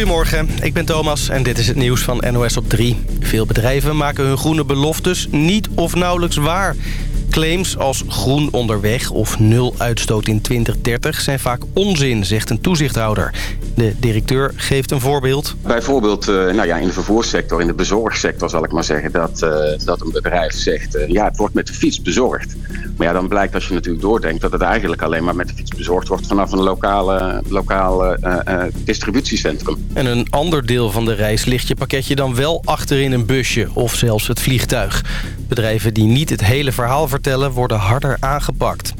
Goedemorgen, ik ben Thomas en dit is het nieuws van NOS op 3. Veel bedrijven maken hun groene beloftes niet of nauwelijks waar. Claims als groen onderweg of nul uitstoot in 2030 zijn vaak onzin, zegt een toezichthouder. De directeur geeft een voorbeeld. Bijvoorbeeld uh, nou ja, in de vervoerssector, in de bezorgsector zal ik maar zeggen... dat, uh, dat een bedrijf zegt, uh, ja, het wordt met de fiets bezorgd. Maar ja, dan blijkt als je natuurlijk doordenkt... dat het eigenlijk alleen maar met de fiets bezorgd wordt... vanaf een lokale, lokale distributiecentrum. En een ander deel van de reis ligt je pakketje dan wel achter in een busje... of zelfs het vliegtuig. Bedrijven die niet het hele verhaal vertellen worden harder aangepakt.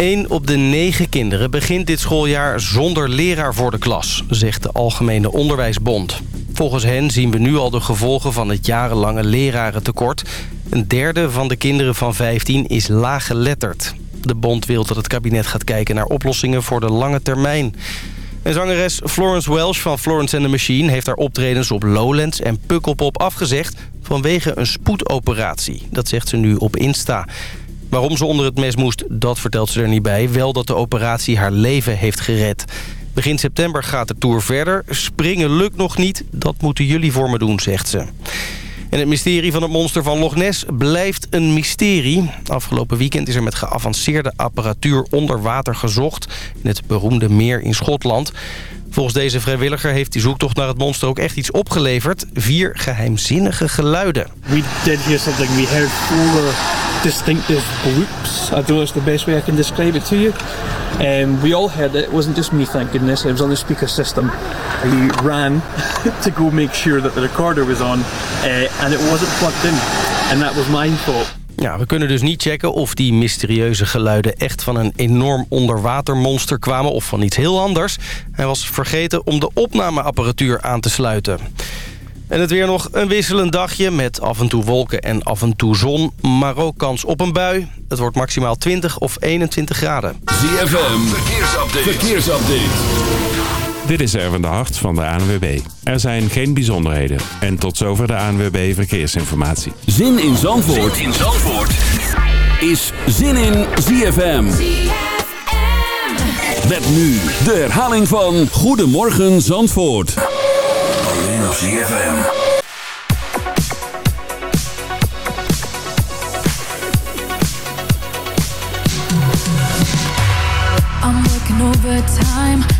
1 op de 9 kinderen begint dit schooljaar zonder leraar voor de klas, zegt de Algemene Onderwijsbond. Volgens hen zien we nu al de gevolgen van het jarenlange lerarentekort. Een derde van de kinderen van 15 is laaggeletterd. De bond wil dat het kabinet gaat kijken naar oplossingen voor de lange termijn. En zangeres Florence Welsh van Florence and the Machine... heeft haar optredens op Lowlands en Pukkelpop afgezegd... vanwege een spoedoperatie. Dat zegt ze nu op Insta. Waarom ze onder het mes moest, dat vertelt ze er niet bij. Wel dat de operatie haar leven heeft gered. Begin september gaat de tour verder. Springen lukt nog niet, dat moeten jullie voor me doen, zegt ze. En het mysterie van het monster van Loch Ness blijft een mysterie. Afgelopen weekend is er met geavanceerde apparatuur onder water gezocht... in het beroemde meer in Schotland. Volgens deze vrijwilliger heeft die zoektocht naar het monster ook echt iets opgeleverd. Vier geheimzinnige geluiden. We did hear something. We heard four distinctive bloops. I don't know it's the best way I can describe it to you. And we all heard it. It wasn't just me, thank goodness. It was on the speaker system. We ran to go make sure that the recorder was on. Uh, and it wasn't plugged in. And that was my fault. Ja, we kunnen dus niet checken of die mysterieuze geluiden echt van een enorm onderwatermonster kwamen of van iets heel anders. Hij was vergeten om de opnameapparatuur aan te sluiten. En het weer nog een wisselend dagje met af en toe wolken en af en toe zon. Maar ook kans op een bui. Het wordt maximaal 20 of 21 graden. ZFM, verkeersupdate. verkeersupdate. Dit is Erwin de Hart van de ANWB. Er zijn geen bijzonderheden. En tot zover de ANWB Verkeersinformatie. Zin in Zandvoort, zin in Zandvoort. is Zin in ZFM. Met nu de herhaling van Goedemorgen Zandvoort. Alleen op ZFM. I'm working overtime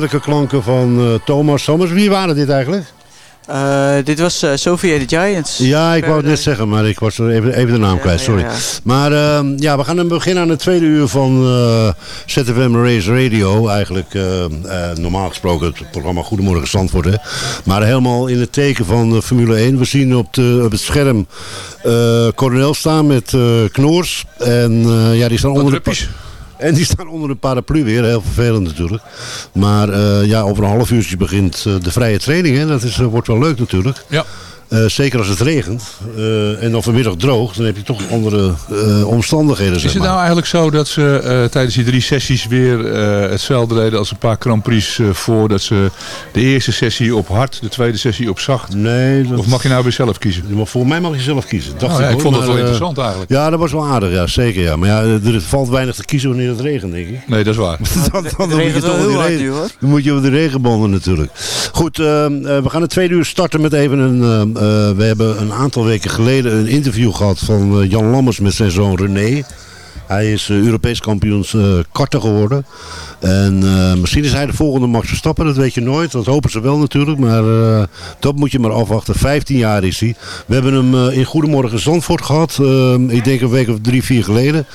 heerlijke klanken van eh, Thomas Sommers. Wie waren dit eigenlijk? Eh, dit was eh, Sophia the Giants. Ja, ik wou het net zeggen, maar ik was er even, even de naam kwijt, sorry. ja, ja. Maar ehm, ja, we gaan dan beginnen aan het tweede uur van eh, ZFM Race Radio. Eigenlijk eh, eh, normaal gesproken het programma Goedemorgen Zandvoort. Hè. Maar helemaal in het teken van de Formule 1. We zien op, de, op het scherm eh Coronel staan met eh, Knoors. En eh, ja, die staan onder de... En die staan onder een paraplu weer, heel vervelend natuurlijk. Maar eh, ja, over een half uurtje begint eh, de vrije training. Hè. Dat is, eh, wordt wel leuk natuurlijk. Ja. Eh, zeker als het regent eh, en dan vanmiddag droog, dan heb je toch andere eh, omstandigheden. Is Zeg het maar. nou eigenlijk zo dat ze eh, tijdens die drie sessies weer eh, hetzelfde deden als een paar Grand Prix eh, voordat ze de eerste sessie op hard, de tweede sessie op zacht? Nee. Dat... Of mag je nou weer zelf kiezen? Maar voor mij mag je zelf kiezen. Dacht Nou ja, ik, hoor, vond het wel interessant eigenlijk. Ja, dat was wel aardig, ja, zeker. Ja. Maar ja, er valt weinig te kiezen wanneer het regent, denk ik. Nee, dat is waar. dan, dan, moet je toch die heel hard regen- nu, hoor. Dan moet je op de regenbanden natuurlijk. Goed, eh, eh, we gaan het tweede uur starten met even een... eh, we hebben een aantal weken geleden een interview gehad van eh, Jan Lammers met zijn zoon René. Hij is eh, Europees kampioen karten geworden. En misschien is hij de volgende Max Verstappen, dat weet je nooit. Dat hopen ze wel natuurlijk, maar dat moet je maar afwachten. 15 jaar is hij. We hebben hem in Goedemorgen Zandvoort gehad. eh, ik denk een week of drie, vier geleden.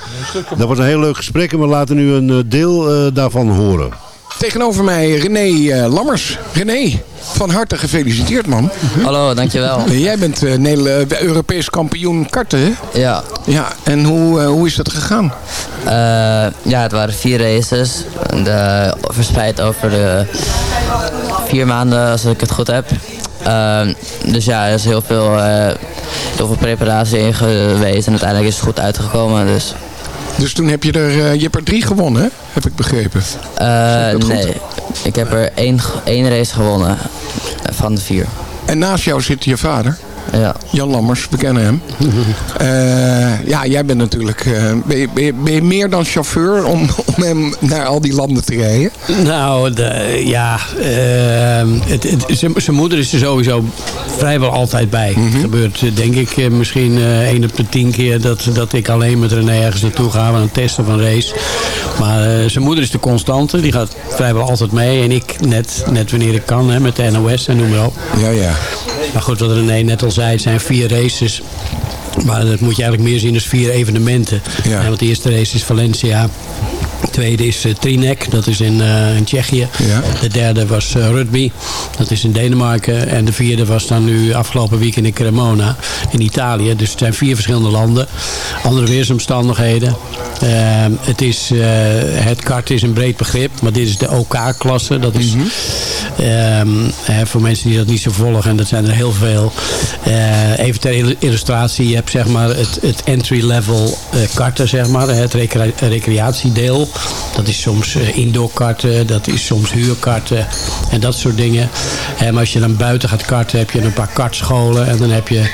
Dat was een heel leuk gesprek en we laten nu een deel daarvan horen. Tegenover mij René eh, Lammers. René, van harte gefeliciteerd man. Hallo, dankjewel. Eh, Jij bent eh, Europees kampioen karten hè? Ja. Ja, en hoe, hoe is dat gegaan? Ja, het waren vier races. De, verspreid over de vier maanden, als ik het goed heb. Eh, dus ja, er is heel veel, heel veel preparatie in geweest. En uiteindelijk is het goed uitgekomen. Dus, Dus toen heb je er, eh, je hebt er drie gewonnen? Heb ik begrepen. Eh, nee, ik heb er één, één race gewonnen van de vier. En naast jou zit je vader. Ja. Jan Lammers, we kennen hem. Eh, ja, jij bent natuurlijk... eh, ben, je, ben, je, ben je meer dan chauffeur om, om hem naar al die landen te rijden? Nou, de, ja, ehm, het, het, zijn- zijn moeder is er sowieso vrijwel altijd bij. Het gebeurt eh, denk ik misschien eh één op de tien keer dat, dat ik alleen met René ergens naartoe ga aan het testen van race. Maar eh, zijn moeder is de constante, die gaat vrijwel altijd mee. En ik net, net wanneer ik kan, hè, met de NOS en noem maar op. Ja, ja. Maar goed, wat René net al zei, het zijn vier races. Maar dat moet je eigenlijk meer zien als vier evenementen. Ja. want de eerste race is Valencia. De tweede is eh, Trinek, dat is in, eh, in Tsjechië. Ja. De derde was eh, Rugby, dat is in Denemarken. En de vierde was dan nu afgelopen weekend in Cremona, in Italië. Dus het zijn vier verschillende landen. Andere weersomstandigheden. Ehm, het, is, het kart is een breed begrip, maar dit is de OK-klasse. dat is ehm, hè, voor mensen die dat niet zo volgen, en dat zijn er heel veel. Even ter il- illustratie, je hebt zeg maar het, het entry-level karten, zeg maar, het recre- recreatiedeel. Dat is soms eh, indoorkarten, dat is soms huurkarten en dat soort dingen. En maar als je dan buiten gaat karten, heb je een paar kartscholen en dan heb je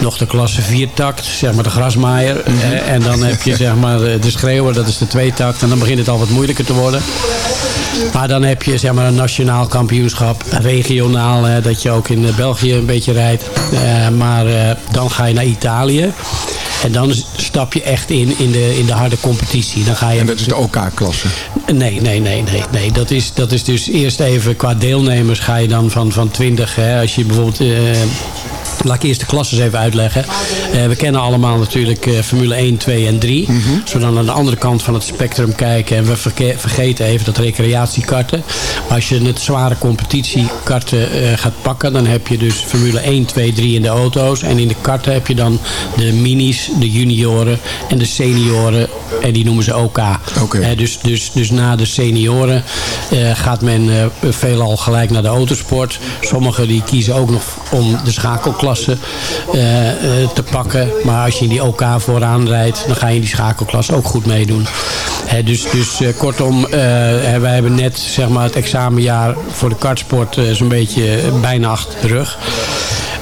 nog de klasse viertakt, zeg maar de grasmaaier. Eh, En dan heb je zeg maar eh, de schreeuwer, dat is de tweetakt. En dan begint het al wat moeilijker te worden. Maar dan heb je zeg maar een nationaal kampioenschap, regionaal, hè, dat je ook in eh, België een beetje rijdt. Eh, maar eh, dan ga je naar Italië. En dan stap je echt in, in, de, in de harde competitie. Dan ga je En dat is de OK-klasse. Nee, nee, nee, nee. nee. Dat, is, dat is dus eerst even qua deelnemers ga je dan van, van 20. Hè, als je bijvoorbeeld. eh, Laat ik eerst de klasses even uitleggen. Eh, we kennen allemaal natuurlijk eh, Formule 1, 2 en 3. Als we dan aan de andere kant van het spectrum kijken... en we vergeten even dat recreatiekarten. Maar als je het zware competitiekarten eh, gaat pakken... dan heb je dus Formule 1, 2, 3 in de auto's. En in de karten heb je dan de minis, de junioren en de senioren. En die noemen ze OK. Eh, dus, dus, dus na de senioren gaat men veelal gelijk naar de autosport. Sommigen die kiezen ook nog om de schakelklasse eh, eh, te pakken. Maar als je in die OK vooraan rijdt, dan ga je die schakelklasse ook goed meedoen. Dus dus eh, kortom, wij hebben net zeg maar, het examenjaar voor de kartsport zo'n beetje bijna achter de rug.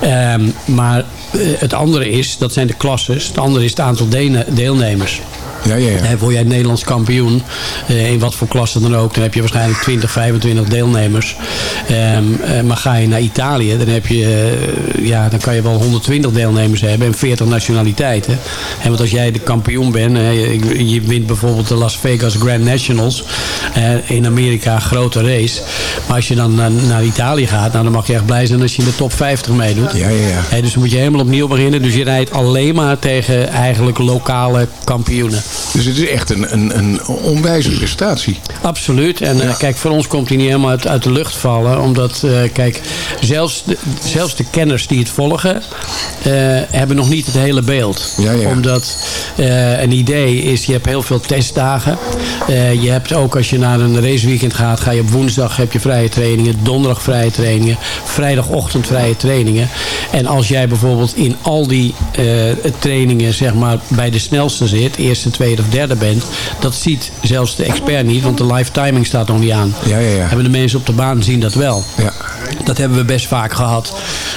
Ehm, maar het andere is, dat zijn de klasses. Het andere is het aantal deelnemers. Ja, ja, ja. Word jij Nederlands kampioen, eh, in wat voor klasse dan ook, dan heb je waarschijnlijk 20, 25 deelnemers. Ehm, eh, maar ga je naar Italië, dan, heb je, eh, ja, dan kan je wel 120 deelnemers hebben en 40 nationaliteiten. En want als jij de kampioen bent, je, je wint bijvoorbeeld de Las Vegas Grand Nationals in Amerika, een grote race. Maar als je dan naar, naar Italië gaat, nou, dan mag je echt blij zijn als je in de top 50 meedoet. Ja, ja, ja. Dus dan moet je helemaal opnieuw beginnen. Dus je rijdt alleen maar tegen eigenlijk lokale kampioenen. Dus het is echt een, een, een onwijze prestatie. Absoluut. En eh, kijk, voor ons komt hij niet helemaal uit, uit de lucht vallen. Omdat, eh, kijk, zelfs de, zelfs de kenners die het volgen... eh, hebben nog niet het hele beeld. Ja, ja. Omdat een idee is, je hebt heel veel testdagen. Je hebt ook als je naar een raceweekend gaat... ga je op woensdag heb je vrije trainingen. Donderdag vrije trainingen. Vrijdagochtend vrije trainingen. En als jij bijvoorbeeld in al die trainingen... zeg maar bij de snelste zit... eerste, tweede of derde bent... dat ziet zelfs de expert niet. Want de live timing staat nog niet aan. Ja, ja, ja. Hebben de mensen op de baan zien dat wel. Ja. Dat hebben we best vaak gehad.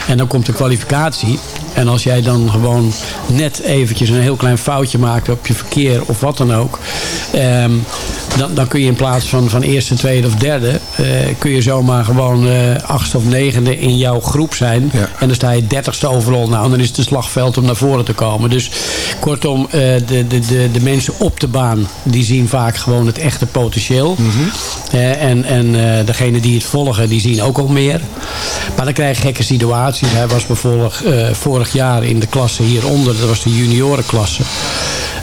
En dan komt de kwalificatie. En als jij dan gewoon net eventjes een heel klein foutje maakt op je verkeer of wat dan ook. ehm, dan, dan kun je in plaats van, van eerste, tweede of derde... eh, kun je zomaar gewoon eh, achtste of negende in jouw groep zijn. En dan sta je dertigste overal. Nou, dan is het een slagveld om naar voren te komen. Dus kortom, eh, de, de, de, de mensen op de baan... die zien vaak gewoon het echte potentieel. Eh, en en degene die het volgen, die zien ook al meer. Maar dan krijg je gekke situaties. Hij was bijvoorbeeld eh, vorig jaar in de klasse hieronder. Dat was de juniorenklasse.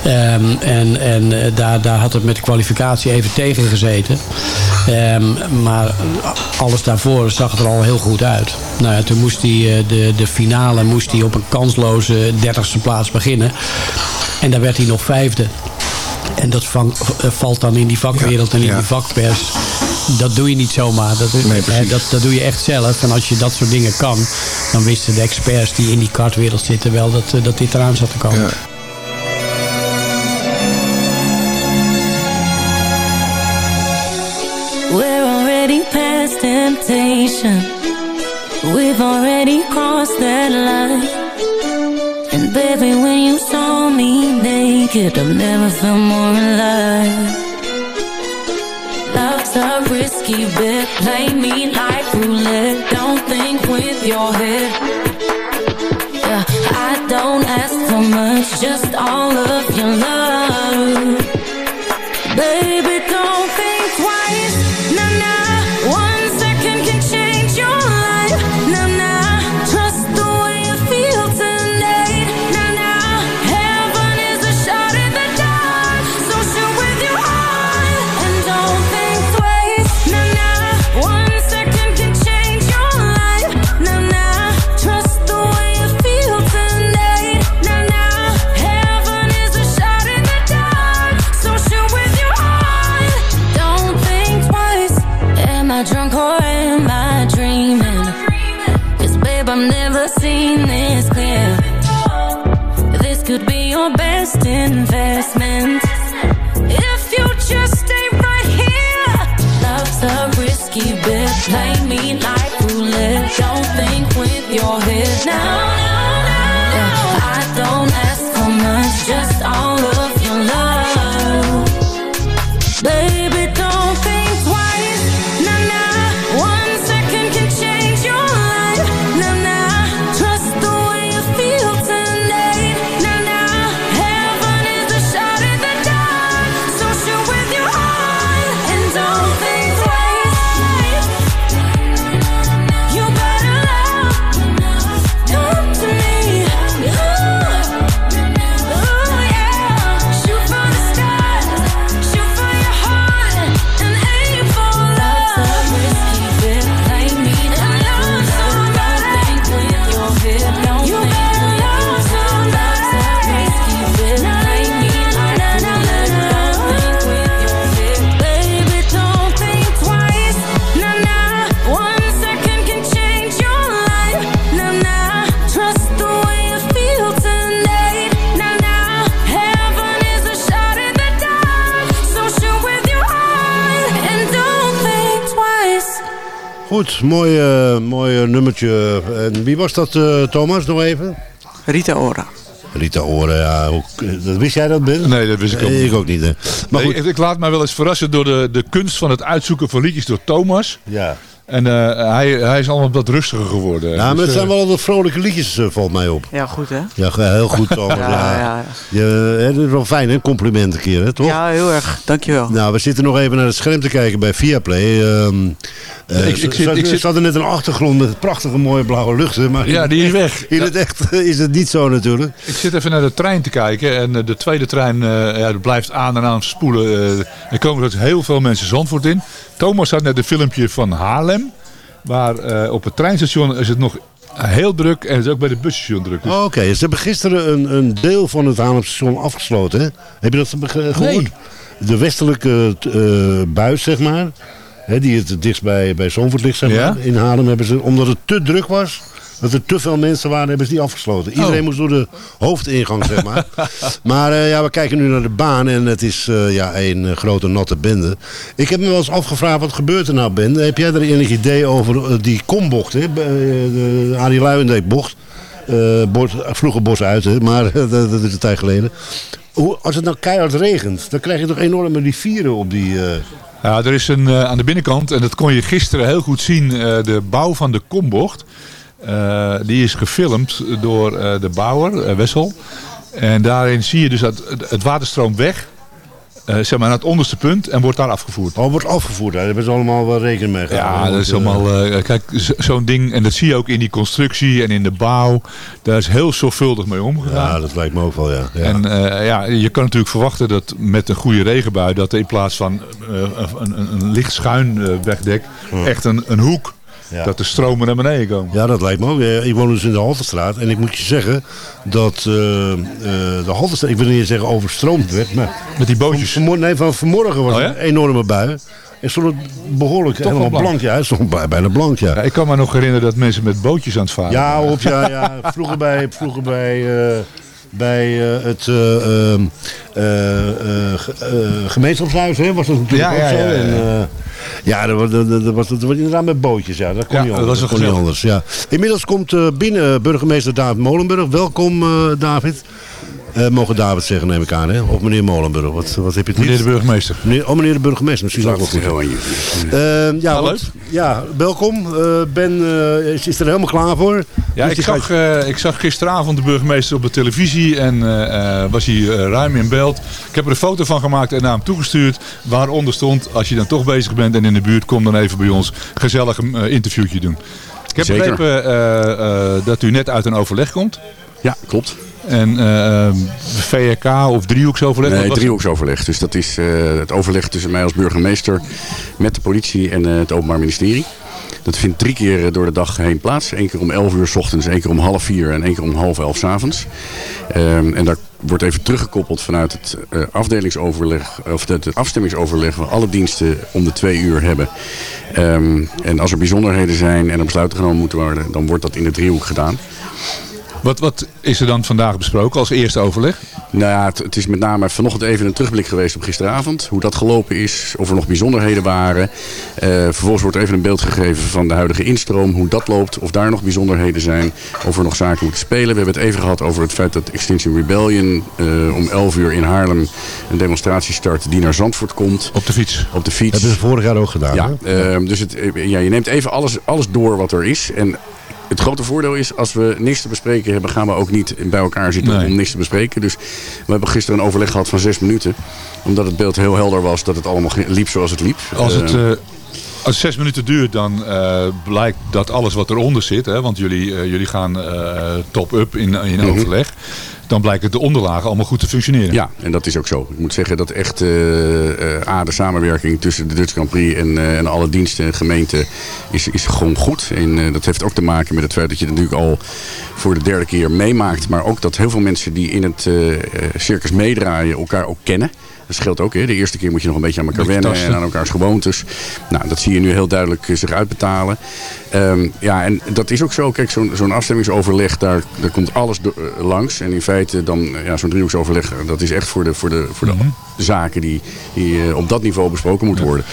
Ehm, en en eh, daar, daar had het met de kwalificatie even tegen gezeten. Ehm, maar alles daarvoor zag er al heel goed uit. Nou ja, toen moest hij eh, de, de finale moest hij op een kansloze dertigste plaats beginnen. En daar werd hij nog vijfde. En dat vang- eh, valt dan in die vakwereld en in die vakpers. Dat doe je niet zomaar. Dat, hè, dat, dat doe je echt zelf. En als je dat soort dingen kan, dan wisten de experts die in die kartwereld zitten wel dat, eh, dat dit eraan zat te komen. We're already past temptation. We've already crossed that line. And baby, when you saw me naked, I've never felt more alive. Risky bet. Play me like roulette. Don't think with your head. Yeah, I don't ask for much, just all of your love. Baby, don't Goed, mooi, mooi nummertje. En wie was dat, eh, Thomas, nog even? Rita Ora. Rita Ora, ja. Hoe, dat wist jij dat, Ben? Nee, dat wist ik ook niet. Ik ook niet, hè. Maar Nee, goed. ik, ik laat mij wel eens verrassen door de, de kunst van het uitzoeken van liedjes door Thomas. Ja. En eh, hij, hij is allemaal wat rustiger geworden. Ja, maar Dus, het zijn eh, wel de vrolijke liedjes, eh, valt mij op. Ja, goed hè? Ja, heel goed. Ja, ja. Je, hè, dat is wel fijn, hè? Compliment een keer, hè? Toch? Ja, heel erg. Dankjewel. Nou, we zitten nog even naar het scherm te kijken bij Viaplay. Ehm eh, ik- ik zit- ik zit- hadden net een achtergrond met prachtige mooie blauwe luchten. Maar Ja, die is weg. In het echt is het niet zo natuurlijk. Ik zit even naar de trein te kijken en de tweede trein eh, ja, blijft aan en aan spoelen. Er komen dus heel veel mensen Zandvoort in. Thomas had net een filmpje van Haarlem. Waar eh, op het treinstation is het nog heel druk en het is ook bij de busstation druk. Dus Oh, Oké, ze hebben gisteren een, een deel van het Haarlemstation afgesloten. Hè? Heb je dat ge- gehoord? Nee. De westelijke eh, buis, zeg maar. Hè, die het dichtst bij, bij Zandvoort ligt, zeg Ja? maar. In Haarlem hebben ze, omdat het te druk was... Dat er te veel mensen waren, hebben ze die afgesloten. Iedereen Oh. moest door de hoofdingang, zeg maar. maar eh, ja, we kijken nu naar de baan en het is eh, ja, een eh, grote natte bende. Ik heb me wel eens afgevraagd, wat gebeurt er nou, Ben? Heb jij er enig idee over die kombocht, hè? De Arie Luijendijk bocht? Vroeger Bos uit, hè? maar dat, is een tijd geleden. Hoe, als het nou keihard regent, dan krijg je toch enorme rivieren op die... Ja, er is een, aan de binnenkant, en dat kon je gisteren heel goed zien, de bouw van de kombocht. Eh, die is gefilmd door eh, de bouwer, eh, Wessel. En daarin zie je dus dat het, water stroomt weg, zeg maar naar het onderste punt, en wordt daar afgevoerd. Oh, wordt afgevoerd, daar hebben ze allemaal wel rekening mee gehouden. Ja, dat is allemaal, kijk, zo- zo'n ding, en dat zie je ook in die constructie en in de bouw. Daar is heel zorgvuldig mee omgegaan. Ja, dat lijkt me ook wel, ja. ja. En ja, je kan natuurlijk verwachten dat met een goede regenbui, dat in plaats van een, een, een licht schuin wegdek, echt een, een hoek, Ja. dat de stromen naar beneden komen. Ja, dat lijkt me ook. Ik woon dus in de Halterstraat. En ik moet je zeggen dat eh, eh, de Halterstraat, ik wil niet zeggen overstroomd werd. Maar Met die bootjes. Vanmorgen, nee, van vanmorgen was Oh ja? een enorme bui. En stond het behoorlijk Toch helemaal blank. blank. Ja, het stond bij- bijna blank, ja. Ja, ik kan me nog herinneren dat mensen met bootjes aan het varen Ja, waren. op, ja, ja. Vroeger bij, vroeger bij, eh, bij eh, het eh, ehm, eh, ge- gemeenschapshuis hè, was dat natuurlijk Ja, ook zo. ja, ja. En, ja, dat was, dat, dat was, dat was inderdaad met bootjes. Ja, dat kon Ja, niet dat anders. was kon niet anders ja. Inmiddels komt binnen burgemeester David Molenburg. Welkom David. Eh, mogen David zeggen, neem ik aan, hè? Of meneer Molenburg. Wat, wat heb je het Meneer de burgemeester. Meneer, oh, meneer de burgemeester, misschien ook wel goed. Eh, ja, Hallo. want- ja, welkom. Eh, ben eh, is, is er helemaal klaar voor. Ja, Dus ik zag, gaat- eh, ik zag gisteravond de burgemeester op de televisie en eh, eh, was hij eh, ruim in beeld. Ik heb er een foto van gemaakt en naar hem toegestuurd. Waaronder stond, als je dan toch bezig bent en in de buurt, kom dan even bij ons gezellig een interviewtje doen. Ik heb Zeker. begrepen eh, eh, dat u net uit een overleg komt. Ja, klopt. En eh, VRK of driehoeksoverleg? Nee, driehoeksoverleg. Dus dat is eh, het overleg tussen mij als burgemeester met de politie en eh, het Openbaar Ministerie. Dat vindt drie keer door de dag heen plaats. Eén keer om 11 uur s ochtends, één keer om half vier en één keer om half elf s avonds. Ehm, en daar wordt even teruggekoppeld vanuit het afdelingsoverleg, of het, het afstemmingsoverleg waar alle diensten om de twee uur hebben. Ehm, en als er bijzonderheden zijn en er besluiten genomen moeten worden, dan wordt dat in de driehoek gedaan. Wat, wat is er dan vandaag besproken als eerste overleg? Nou ja, het, het is met name vanochtend even een terugblik geweest op gisteravond. Hoe dat gelopen is, of er nog bijzonderheden waren. Eh, vervolgens wordt er even een beeld gegeven van de huidige instroom. Hoe dat loopt, of daar nog bijzonderheden zijn. Of er nog zaken moeten spelen. We hebben het even gehad over het feit dat Extinction Rebellion eh, om 11 uur in Haarlem een demonstratie start die naar Zandvoort komt. Op de fiets? Op de fiets. hebben ze vorig jaar ook gedaan. Ja, ehm, dus het, eh, ja, je neemt even alles, alles door wat er is. En het grote voordeel is, als we niks te bespreken hebben, gaan we ook niet bij elkaar zitten Nee. om niks te bespreken. Dus we hebben gisteren een overleg gehad van zes minuten. Omdat het beeld heel helder was dat het allemaal liep zoals het liep. Als het, Ehm, eh, als zes minuten duurt, dan eh, blijkt dat alles wat eronder zit, hè, want jullie, eh, jullie gaan top-up in, in Mhm. overleg, dan blijkt het de onderlagen allemaal goed te functioneren. Ja, en dat is ook zo. Ik moet zeggen dat echt A, de samenwerking tussen de Dutch Grand Prix en, eh, en alle diensten en gemeenten is, is gewoon goed. En dat heeft ook te maken met het feit dat je het natuurlijk al voor de derde keer meemaakt. Maar ook dat heel veel mensen die in het circus meedraaien elkaar ook kennen. Dat scheelt ook. Hè. De eerste keer moet je nog een beetje aan elkaar wennen en aan elkaars gewoontes. Nou, dat zie je nu heel duidelijk eh, zich uitbetalen. Ehm, ja, en dat is ook zo. Kijk, zo'n zo'n afstemmingsoverleg, daar, daar komt alles eh, langs. En in feite dan, eh, ja, zo'n driehoeksoverleg, dat is echt voor de, voor de, voor de zaken die, die op dat niveau besproken moeten worden.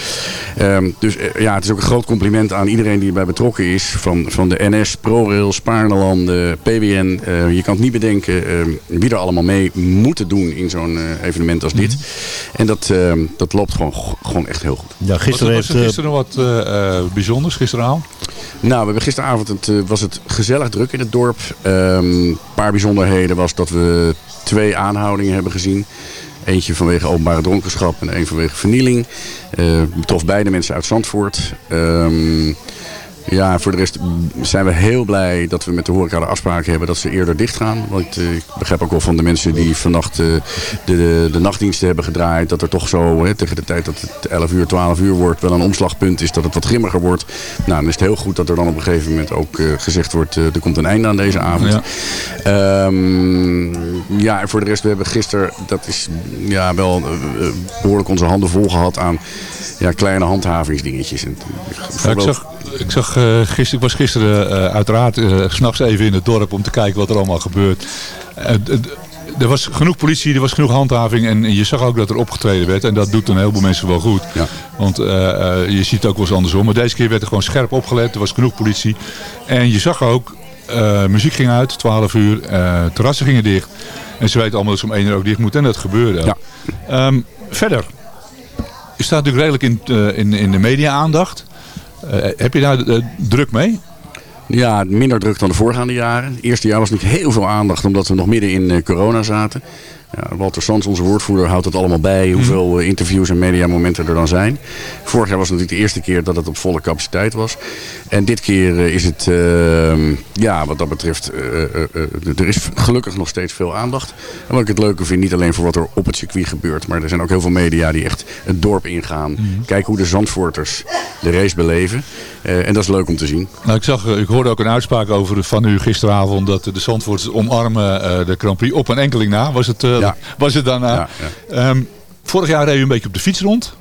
Ehm, dus ja, het is ook een groot compliment aan iedereen die erbij betrokken is. Van, van de NS, ProRail, Spaarnelanden, PWN. Je kan het niet bedenken ehm, wie er allemaal mee moeten doen in zo'n evenement als dit. En dat, ehm, dat loopt gewoon, gewoon echt heel goed. Ja, gisteren was, er gisteren nog wat eh, eh, bijzonders, gisteravond? Nou, we hebben gisteravond het, eh, was het gezellig druk in het dorp. Ehm, Een paar bijzonderheden was dat we twee aanhoudingen hebben gezien. Eentje vanwege openbare dronkenschap en één vanwege vernieling. Eh betrof beide mensen uit Zandvoort. Ehm, ja, voor de rest zijn we heel blij dat we met de horeca de afspraken hebben dat ze eerder dicht gaan. Want eh, ik begrijp ook wel van de mensen die vannacht eh, de, de, de nachtdiensten hebben gedraaid. Dat er toch zo hè, tegen de tijd dat het 11 uur, 12 uur wordt wel een omslagpunt is. Dat het wat grimmiger wordt. Nou, dan is het heel goed dat er dan op een gegeven moment ook eh, gezegd wordt eh, er komt een einde aan deze avond. Ja. Ehm, ja, en voor de rest, we hebben gisteren, dat is ja, wel eh, eh, behoorlijk onze handen vol gehad aan ja, kleine handhavingsdingetjes. En, Ja, ik zag, ik, zag eh, gisteren, ik was gisteren eh, uiteraard s s'nachts even in het dorp om te kijken wat er allemaal gebeurt. Er was genoeg politie, er was genoeg handhaving en je zag ook dat er opgetreden werd. En dat doet een heleboel mensen wel goed. Want eh, eh, je ziet het ook wel eens andersom. Maar deze keer werd er gewoon scherp opgelet, er was genoeg politie. En je zag ook, muziek ging uit, 12 uur, terrassen gingen dicht. En ze weten allemaal dat ze om 1 uur ook dicht moeten en dat gebeurde. ook. Ehm, verder, je staat natuurlijk redelijk in, in, in de media-aandacht. Eh, heb je daar eh, druk mee? Ja, minder druk dan de voorgaande jaren. Het eerste jaar was niet heel veel aandacht omdat we nog midden in eh, corona zaten. Ja, Walter Sands, onze woordvoerder, houdt het allemaal bij hoeveel eh, interviews en mediamomenten er dan zijn. Vorig jaar was het natuurlijk de eerste keer dat het op volle capaciteit was. En dit keer eh, is het, eh, ja, wat dat betreft, eh, er is gelukkig nog steeds veel aandacht. En wat ik het leuke vind, niet alleen voor wat er op het circuit gebeurt, maar er zijn ook heel veel media die echt het dorp ingaan. Kijken hoe de Zandvoorters de race beleven. En dat is leuk om te zien. Nou, ik, zag, ik hoorde ook een uitspraak over van u gisteravond dat de Zandvoorters omarmen de Grand Prix op een enkeling na. Was het, eh, was het daarna? Ehm, vorig jaar reed u een beetje op de fiets rond.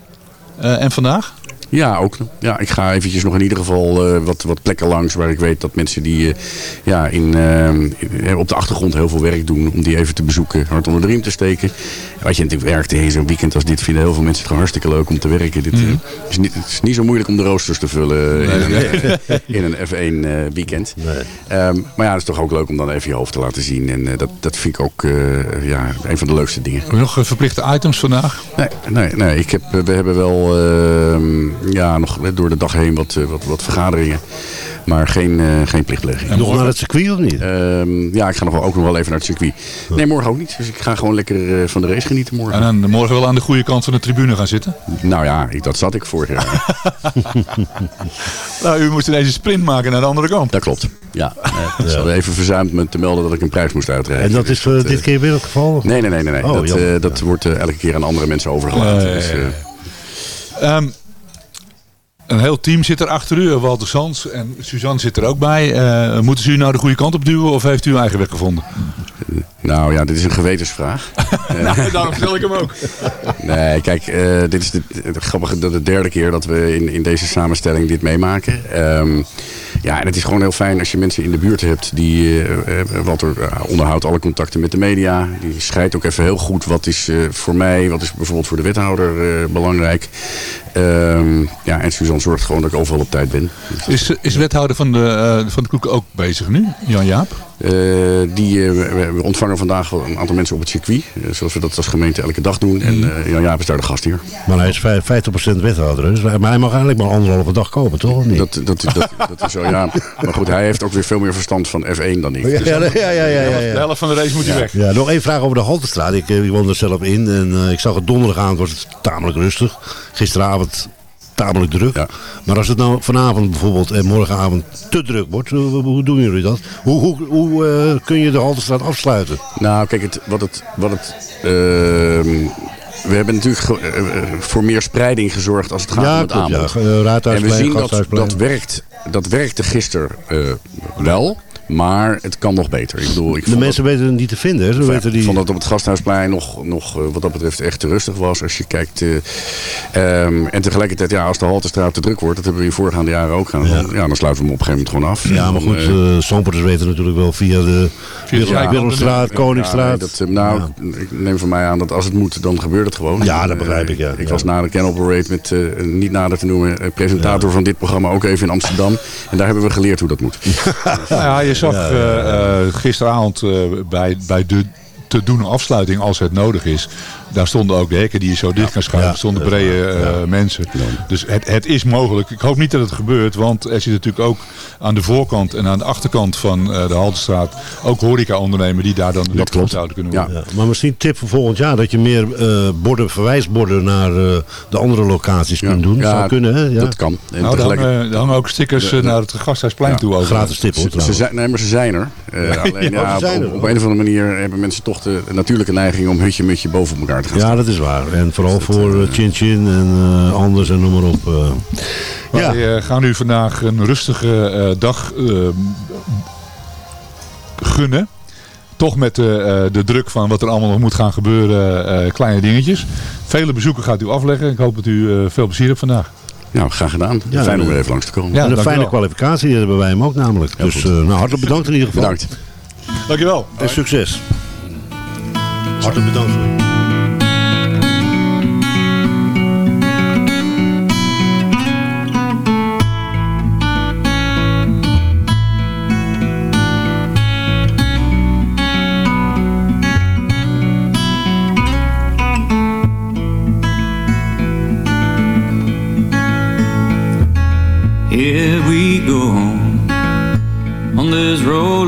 Eh, en vandaag? Ja, ook. Ja, ik ga eventjes nog in ieder geval eh, wat, wat plekken langs waar ik weet dat mensen die eh, ja, in, eh, in- op de achtergrond heel veel werk doen, om die even te bezoeken, hard onder de riem te steken. Wat je natuurlijk werkt in zo'n weekend als dit, vinden heel veel mensen het gewoon hartstikke leuk om te werken. Dit, eh, is niet, het is niet zo moeilijk om de roosters te vullen in, nee. een, in een F1 eh, weekend. Ehm, maar ja, het is toch ook leuk om dan even je hoofd te laten zien. En dat, dat vind ik ook ja, een van de leukste dingen. Nog verplichte items vandaag? Nee, nee, nee. Ik heb, we hebben wel ehm, ja, nog door de dag heen wat, eh, wat, wat vergaderingen. Maar geen, eh, geen plichtlegging. Nog naar het circuit of niet? Ehm, ja, ik ga nog wel, ook nog wel even naar het circuit. Nee, morgen ook niet. Dus ik ga gewoon lekker eh, van de race genieten morgen. En dan morgen wel aan de goede kant van de tribune gaan zitten? Nou ja, ik, dat zat ik vorig jaar. nou, u moest ineens een sprint maken naar de andere kant. Dat klopt. Ja, eh, ze hadden even verzuimd me te melden dat ik een prijs moest uitreiken. En dat is Dus eh, dit keer weer het geval? Nee, nee, nee. nee, nee. Oh, dat eh, dat wordt elke keer aan andere mensen overgelaten. Ja, ja, Dus, ja. Eh, een heel team zit er achter u. Walter Sans en Suzanne zit er ook bij. Eh, moeten ze u nou de goede kant op duwen of heeft u uw eigen weg gevonden? Nou ja, dit is een gewetensvraag. nou, daarom stel ik hem ook. Nee, kijk, eh, dit is de, grappige de, de derde keer dat we in, in deze samenstelling dit meemaken. Ehm, ja, en het is gewoon heel fijn als je mensen in de buurt hebt die, eh, eh, er eh, onderhoudt alle contacten met de media. Die scheidt ook even heel goed wat is eh, voor mij, wat is bijvoorbeeld voor de wethouder eh, belangrijk. Ehm, ja, en Suzanne zorgt gewoon dat ik overal op tijd ben. Is, is wethouder van de, eh, van de Koek ook bezig nu, Jan Jaap? Eh, die, eh, we, we ontvangen vandaag wel een aantal mensen op het circuit. eh, zoals we dat als gemeente elke dag doen. En eh Jan Jaap is daar de gast hier. Maar hij is vijf- 50% wethouder. Dus, maar hij mag eigenlijk maar anderhalve dag kopen, toch? Niet? Dat, dat, dat, dat is zo, ja. Maar goed, hij heeft ook weer veel meer verstand van F1 dan ik. Ja, Dus- ja, ja, ja, ja, ja, De helft van de race moet hij weg. Ja, nog één vraag over de Haltestraat. Ik, eh, ik woon er zelf in en eh, ik zag het donderdagavond was het tamelijk rustig. Gisteravond tamelijk druk. Maar als het nou vanavond bijvoorbeeld en morgenavond te druk wordt, hoe, doen jullie dat? Hoe, hoe, hoe eh, kun je de Haltestraat afsluiten? Nou, kijk, het, wat het... Wat het ehm, we hebben natuurlijk eh, eh, voor meer spreiding gezorgd als het gaat Ja, om het klopt, ja. aanbod. Eh, Raadhuisplein, en we zien dat dat werkt. Dat werkte gisteren eh, wel. Maar het kan nog beter. Ik bedoel, ik De mensen weten het niet te vinden. Ze dat, weten ik die... vond dat het op het Gasthuisplein nog, nog eh, wat dat betreft echt te rustig was. Als je kijkt. eh, ehm, en tegelijkertijd, ja, als de Haltestraat te druk wordt, dat hebben we in voorgaande jaren ook gedaan. Dan, ja, dan sluiten we hem op een gegeven moment gewoon af. Ja, maar goed, uh, weten natuurlijk wel via de Willem- Ja, Koningsstraat. nee, dat, nou, ik neem van mij aan dat als het moet, dan gebeurt het gewoon. Ja, dat begrijp ik, ja. Ik Ja. was na de Kennel Parade met, eh, niet nader te noemen, presentator van dit programma ook even in Amsterdam. En daar hebben we geleerd hoe dat moet. Ja, je zag eh, eh, gisteravond eh, bij, bij de te doen afsluiting als het nodig is. Daar stonden ook de hekken die je zo dicht kan schuiven. Ja, stonden brede eh, Ja. mensen. Dus het, het is mogelijk. Ik hoop niet dat het gebeurt. Want er zit natuurlijk ook aan de voorkant en aan de achterkant van eh, de Haltestraat... ook horeca-ondernemen die daar dan de klopt. zouden kunnen worden. Ja, maar misschien tip voor volgend jaar dat je meer eh, borden, verwijsborden naar eh, de andere locaties kunt doen. Ja, Zou kunnen, hè? Ja. dat kan. En Nou, tegelijk- hangen, ook stickers De- de- naar het Gasthuisplein Ja, toe over. Gratis tip hoor Ze, zijn, nee, maar ze zijn er. Eh, alleen Ja, ja, ze zijn op, er. op een of andere manier hebben mensen toch de natuurlijke neiging om hutje mutje boven elkaar gaan Ja, dat is waar. En vooral voor eh, Chin Chin en eh, anders en noem maar op. eh. ja. Wij eh, gaan u vandaag een rustige eh, dag eh, gunnen. Toch met de, eh, de druk van wat er allemaal nog moet gaan gebeuren, eh, kleine dingetjes. Vele bezoeken gaat u afleggen. Ik hoop dat u eh, veel plezier hebt vandaag. Nou, graag gedaan. Ja, Fijn om eh, weer even langs te komen. Ja, en een fijne kwalificatie hebben wij hem ook namelijk. dus eh, nou, hartelijk bedankt in ieder geval. Bedankt. Dankjewel. En succes. Hartelijk bedankt.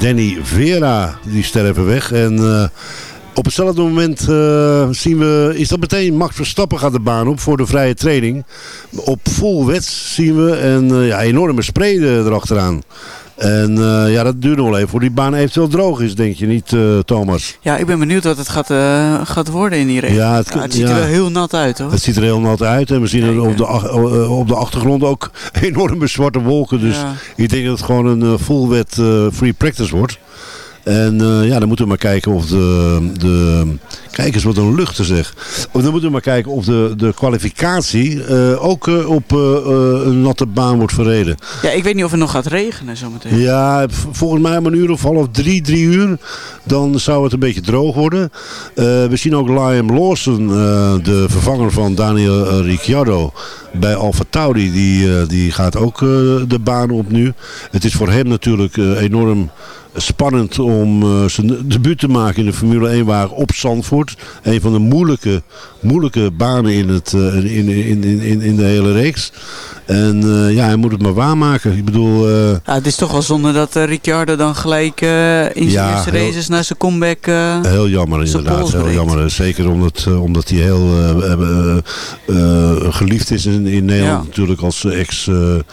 Danny Vera, die sterven weg. En eh, op hetzelfde moment eh, zien we, is dat meteen Max Verstappen gaat de baan op voor de vrije training. Op vol zien we een eh, ja, enorme spray er- erachteraan. En eh, ja, dat duurt nog wel even voor die baan eventueel droog is, denk je niet, eh, Thomas? Ja, ik ben benieuwd wat het gaat, eh, gaat worden in die regen. Ja, het- het ziet er wel heel nat uit hoor. Het ziet er heel nat uit en we zien er op de, op de achtergrond ook enorme zwarte wolken. Dus Ja. ik denk dat het gewoon een full wet free practice wordt. En eh, ja, dan moeten we maar kijken of de, de... Kijk eens wat een luchten zeg. Of dan moeten we maar kijken of de, de kwalificatie eh, ook eh, op een natte baan wordt verreden. Ja, ik weet niet of het nog gaat regenen zometeen. Ja, volgens mij om een uur of half drie, drie uur. Dan zou het een beetje droog worden. We zien ook Liam Lawson, de vervanger van Daniel Ricciardo bij Alfa Tauri. Die, eh, die gaat ook eh, de baan op nu. Het is voor hem natuurlijk eh, enorm spannend om zijn debuut te maken in de Formule 1 wagen op Zandvoort. Een van de moeilijke, moeilijke banen in, het, in, in, in, in, in de hele reeks. En ja, hij moet het maar waarmaken. Ik bedoel... Ja, het is toch wel zonde dat eh, Ricciardo dan gelijk in zijn Ja, eerste heel- races naar zijn comeback... Heel jammer inderdaad, heel jammer. Zeker omdat, omdat hij heel geliefd is in, in Nederland Ja. natuurlijk als ex-coureur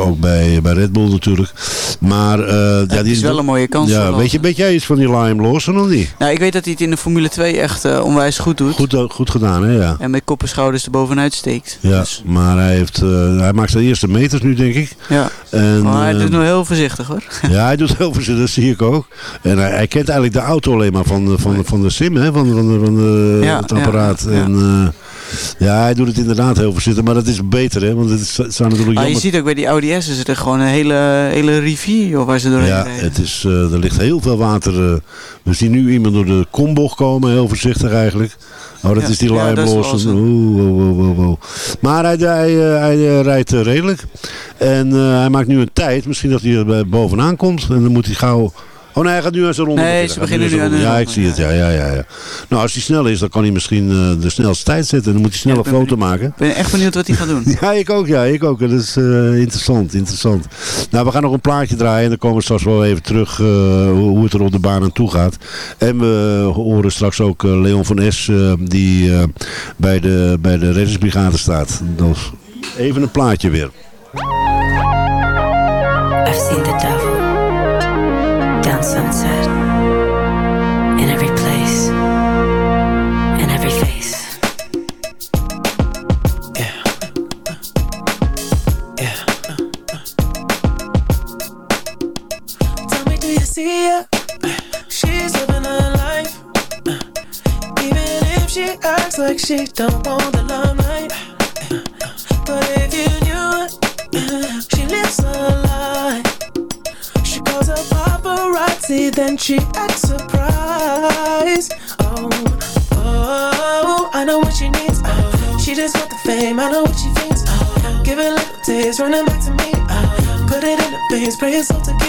ook bij, bij Red Bull natuurlijk. Maar eh, ja, die is wel een mooie kans Ja, weet, je, weet jij iets van die Liam Lawson of niet? Nou, ik weet dat hij het in de Formule 2 echt eh, onwijs goed doet. Goed, eh, goed gedaan hè, ja. En met kop en schouders er bovenuit steekt. Ja, maar hij, heeft, eh, hij maakt zijn eerste meters nu denk ik. Ja. En, maar hij eh, doet nog heel voorzichtig hoor. Ja, hij doet heel veel, dat zie ik ook. En hij, hij kent eigenlijk de auto alleen maar van, de- van, de- van de sim, hè, van, van, de- van de, Ja, het apparaat. ja. En, eh, ja, hij doet het inderdaad heel voorzichtig, maar dat is beter, hè, want het, zou natuurlijk Maar je jammer... ziet ook bij die Audi S is er gewoon een hele, hele rivier waar ze doorheen Ja, het is, eh, er ligt heel veel water. eh. we zien nu iemand door de kombocht komen, heel voorzichtig eigenlijk. Oh, dat Ja, is die ja, zo. Oeh, oeh, oeh, oeh, oeh. Maar hij, hij, eh, hij rijdt redelijk. En hij maakt nu een tijd. Misschien dat hij er bovenaan komt. En dan moet hij gauw... Oh nee, hij gaat nu aan zijn ronde. Nee, beginnen. ze beginnen aan nu zijn aan de Ja, ik zie het. Ja, ja, ja, ja. Nou, als hij snel is, dan kan hij misschien eh, de snelste tijd zetten. Dan moet hij snel een foto maken. Ik ben echt benieuwd wat hij gaat doen. Ja, ik ook. Ja, ik ook. Dat is eh, interessant, interessant. Nou, we gaan nog een plaatje draaien en dan komen we straks wel even terug eh, hoe, hoe het er op de baan aan toe gaat. En we horen straks ook Leon van Es eh, die eh, bij, de, bij de reddingsbrigade staat. Dus even een plaatje weer. I've seen the devil sunset in every place, in every face. Yeah. Yeah. Tell me, do you see her? She's living her life. Even if she acts like she don't the veins, pray it's all to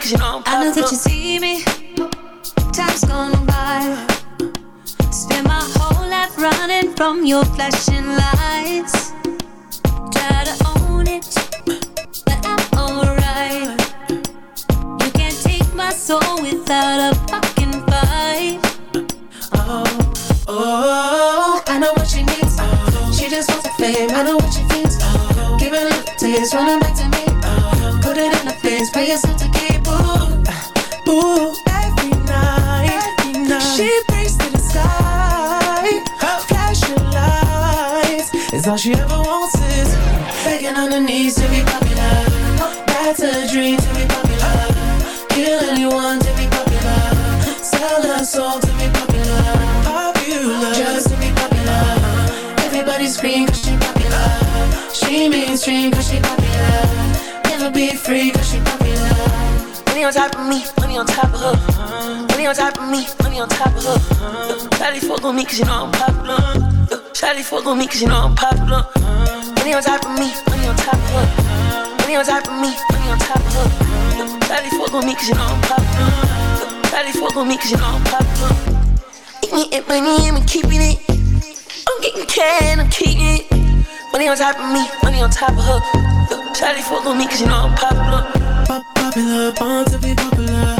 cause you know I I know that you see me. Time's gone by. Spend my whole life running from your flashing lights. Try to own it, but I'm alright. You can't take my soul without a fucking fight. Oh, oh, I know what she needs. Oh. She just wants a fame. I know what she feels. Oh. Giving up tears, running back to me. Oh. Put it in the face, pay yourself to give. Every night. She prays to the sky. Her flashing lights is all she ever wants on her knees to be popular. That's a dream to be popular. Kill anyone to be popular. Sell her soul to be popular. Popular, just to be popular. Everybody's scream cause she popular. She mainstream cause she popular. Never be free cause she popular. On top of me on top of her. Money on top of me, money on top of her. Shawty fuck on me cause you know I'm popular. Shawty fuck on me cause you know I'm popular. Money on top of me, money on top of her. Money on top of me, money on top of her. Shawty fuck on me cause you know I'm popular. Shawty fuck on me cause you know I'm popular. Eating it, money, I'm keeping it. I'm getting cash, I'm keeping it. Money on top of me, money on top of her. Shawty fuck on me cause you know I'm popular. Pop popular, born to be popular.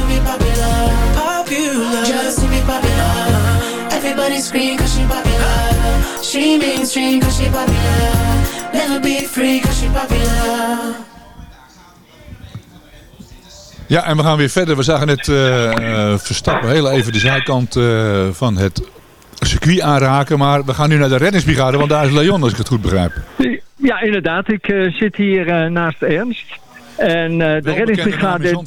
Everybody scream cause she popular. She mainstream cause she popular. Never be free cause she popular. Ja, en we gaan weer verder. We zagen net eh, eh, Verstappen heel even de zijkant eh, van het circuit aanraken. Maar we gaan nu naar de reddingsbrigade, want daar is Leon, als ik het goed begrijp. Ja, inderdaad. Ik zit hier naast Ernst. En eh, de naam reddingsbrigade...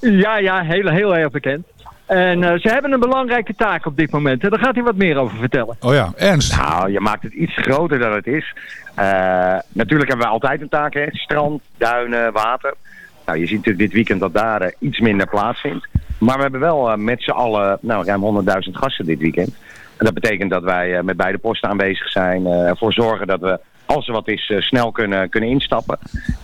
Ja, ja, heel, heel erg bekend. En eh, ze hebben een belangrijke taak op dit moment. En daar gaat hij wat meer over vertellen. Oh ja, Ernst. Nou, je maakt het iets groter dan het is. Eh, natuurlijk hebben we altijd een taak, hè. Strand, duinen, water. Nou, je ziet dit weekend dat daar eh, iets minder plaatsvindt. Maar we hebben wel met z'n allen nou, ruim 100.000 gasten dit weekend. En dat betekent dat wij met beide posten aanwezig zijn. ervoor zorgen dat we, als er wat is, snel kunnen, kunnen instappen.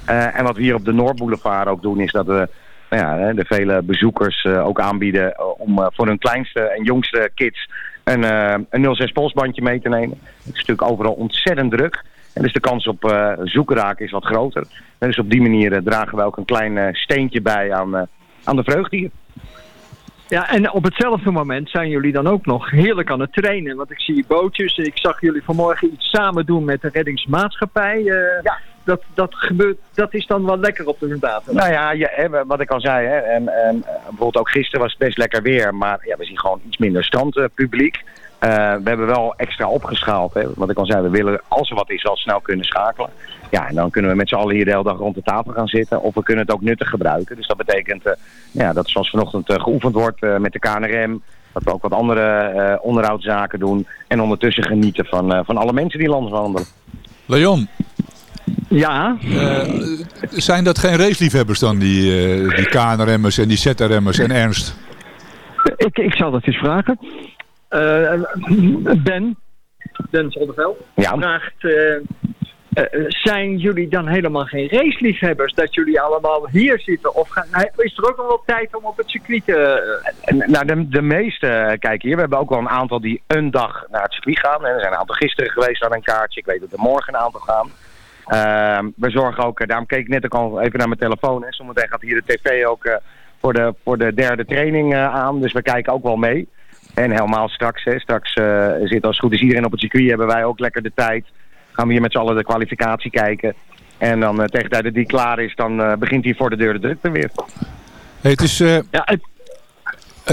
En wat we hier op de Noordboulevard ook doen, is dat we nou ja, de vele bezoekers eh, ook aanbieden eh, om eh, voor hun kleinste en jongste kids een, een 06 polsbandje mee te nemen. Het is natuurlijk overal ontzettend druk. En dus de kans op eh zoekraken is wat groter. En dus op die manier dragen we ook een klein steentje bij aan, aan de vreugde hier. Ja, en op hetzelfde moment zijn jullie dan ook nog heerlijk aan het trainen. Want ik zie bootjes. Ik zag jullie vanmorgen iets samen doen met de reddingsmaatschappij. Eh, dat, dat, gebeurt, dat is dan wel lekker op de data. Nou ja, hè, wat ik al zei, hè, en, en, eh, bijvoorbeeld ook gisteren was het best lekker weer. Maar ja, we zien gewoon iets minder strandpubliek. Eh, we hebben wel extra opgeschaald. Hè. Wat ik al zei, we willen als er wat is al snel kunnen schakelen. Ja, en dan kunnen we met z'n allen hier de hele dag rond de tafel gaan zitten. Of we kunnen het ook nuttig gebruiken. Dus dat betekent eh, ja, dat zoals vanochtend eh, geoefend wordt eh, met de KNRM. Dat we ook wat andere eh, onderhoudszaken doen. En ondertussen genieten van, eh, van alle mensen die langs wandelen. Leon. Ja? zijn dat geen raceliefhebbers dan, die, eh, die KNRM'ers en die ZRM'ers en Ernst? Ik, ik zal dat eens vragen. Eh, ben, Ben Zonneveld, Ja. vraagt... eh, eh, zijn jullie dan helemaal geen raceliefhebbers? Dat jullie allemaal hier zitten? Of gaan, nou, is er ook nog wel tijd om op het circuit te... Nou, de, de meeste eh, kijken hier. We hebben ook wel een aantal die een dag naar het circuit gaan. En er zijn een aantal gisteren geweest aan een kaartje. Ik weet dat er morgen een aantal gaan. Ehm, we zorgen ook, eh, daarom keek ik net ook al even naar mijn telefoon. Hè. Zometeen gaat hier de tv ook eh, voor, de, voor de derde training eh, aan. Dus we kijken ook wel mee. En helemaal straks, hè, straks eh, zit als het goed is iedereen op het circuit. Hebben wij ook lekker de tijd. Gaan we hier met z'n allen de kwalificatie kijken. En dan eh, tegen de tijd dat die klaar is, dan eh, begint hier voor de deur de drukte weer. Hey, het is, eh, het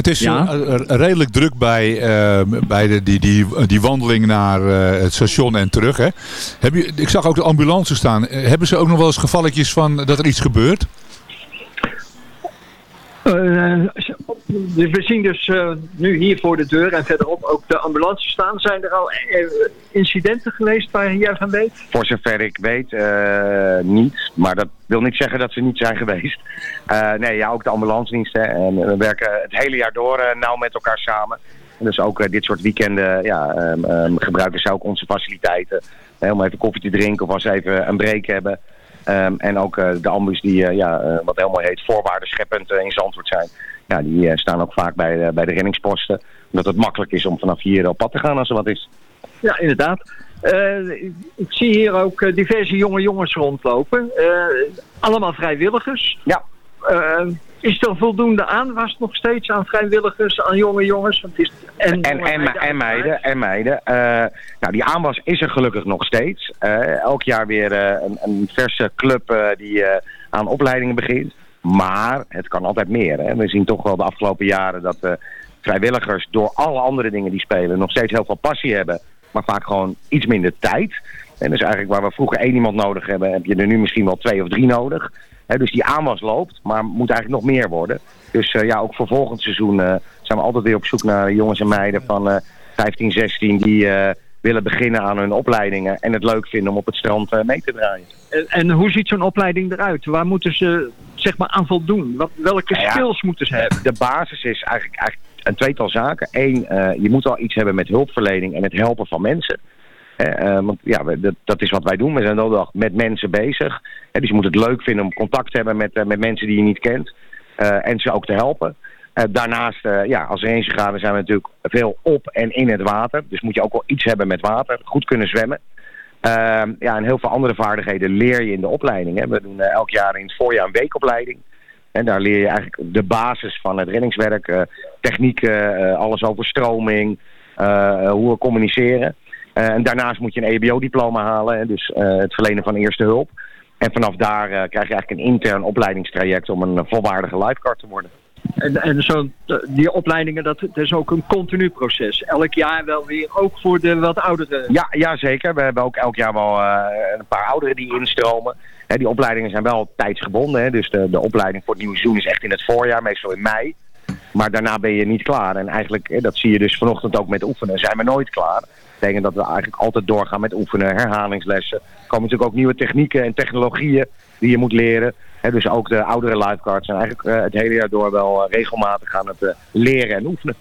is Ja? eh, redelijk druk bij, eh, bij de, die, die, die wandeling naar eh, het station en terug. Hè? Heb je, ik zag ook de ambulance staan. Eh, Hebben ze ook nog wel eens gevalletjes van dat er iets gebeurt? Eh, we zien dus eh, nu hier voor de deur en verderop ook de ambulance staan. Zijn er al eh, incidenten geweest waar jij van weet? Voor zover ik weet, eh, niet. Maar dat wil niet zeggen dat ze niet zijn geweest. Eh, nee, ja, ook de ambulance diensten. En we werken het hele jaar door eh, nauw met elkaar samen. En dus ook eh, dit soort weekenden ja, ehm, ehm, gebruiken ze ook onze faciliteiten. Om even koffie te drinken of als ze even een break hebben. Ehm, en ook eh, de ambus die, eh, ja, eh, wat heel mooi heet, voorwaardenscheppend in Zandvoort zijn. Ja, die staan ook vaak bij, de- bij de reddingsposten. Omdat het makkelijk is om vanaf hier op pad te gaan als er wat is. Ja, inderdaad. Ik zie hier ook diverse jonge jongens rondlopen. Allemaal vrijwilligers. Ja. Is er voldoende aanwas nog steeds aan vrijwilligers, aan jonge jongens? Want het is, en, En, en, me- en meiden, en meiden. Eh, nou, die aanwas is er gelukkig nog steeds. Eh, elk jaar weer eh, een, een verse club die aan opleidingen begint. Maar het kan altijd meer. Hè. We zien toch wel de afgelopen jaren dat vrijwilligers door alle andere dingen die spelen nog steeds heel veel passie hebben. Maar vaak gewoon iets minder tijd. En dus eigenlijk waar we vroeger één iemand nodig hebben, heb je er nu misschien wel twee of drie nodig. Dus die aanwas loopt, maar moet eigenlijk nog meer worden. Dus eh, ja, ook voor volgend seizoen eh, zijn we altijd weer op zoek naar jongens en meiden van eh 15, 16 die eh, willen beginnen aan hun opleidingen en het leuk vinden om op het strand mee te draaien. En, en hoe ziet zo'n opleiding eruit? Waar moeten ze zeg maar, aan voldoen? Wat, welke ja, skills moeten ze hebben? De basis is eigenlijk, eigenlijk een tweetal zaken. Eén, je moet al iets hebben met hulpverlening en het helpen van mensen. Eh, eh, want ja, dat, dat is wat wij doen. We zijn de dag met mensen bezig. Dus je moet het leuk vinden om contact te hebben met, eh, met mensen die je niet kent. En ze ook te helpen. Daarnaast, ja, als rangegaarden zijn we natuurlijk veel op en in het water. Dus moet je ook wel iets hebben met water. Goed kunnen zwemmen. Ehm, ja, en heel veel andere vaardigheden leer je in de opleiding. Hè. We doen elk jaar in het voorjaar een weekopleiding. En daar leer je eigenlijk de basis van het reddingswerk, technieken, alles over stroming, hoe we communiceren. Eh, en daarnaast moet je een EBO-diploma halen, dus eh, het verlenen van eerste hulp. En vanaf daar eh, krijg je eigenlijk een intern opleidingstraject om een volwaardige lifeguard te worden. En, en zo, die opleidingen, dat, dat is ook een continu proces. Elk jaar wel weer, ook voor de wat oudere. Ja, ja, zeker. We hebben ook elk jaar wel een paar ouderen die instromen. Hè, die opleidingen zijn wel tijdsgebonden. Hè, dus de, de opleiding voor het nieuwe seizoen is echt in het voorjaar, meestal in mei. Maar daarna ben je niet klaar. En eigenlijk, hè, dat zie je dus vanochtend ook met oefenen, zijn we nooit klaar. Betekent dat we eigenlijk altijd doorgaan met oefenen, herhalingslessen. Er komen natuurlijk ook nieuwe technieken en technologieën die je moet leren. Hè, dus ook de oudere lifeguards zijn eigenlijk eh, het hele jaar door wel eh, regelmatig aan het eh, leren en oefenen.